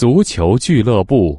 足球俱乐部。